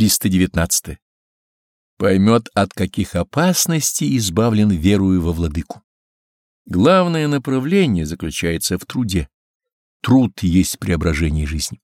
319. Поймет, от каких опасностей избавлен верую во владыку. Главное направление заключается в труде. Труд есть преображение жизни.